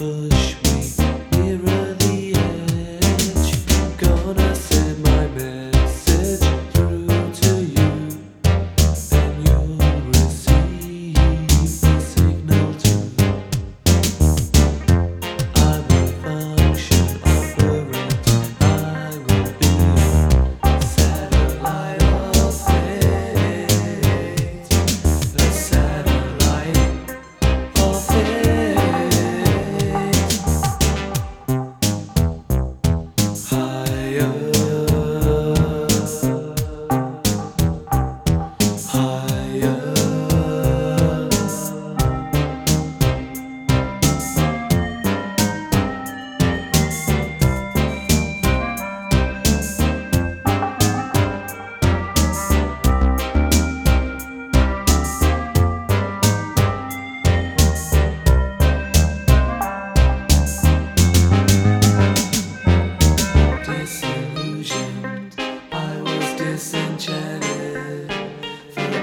push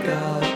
God.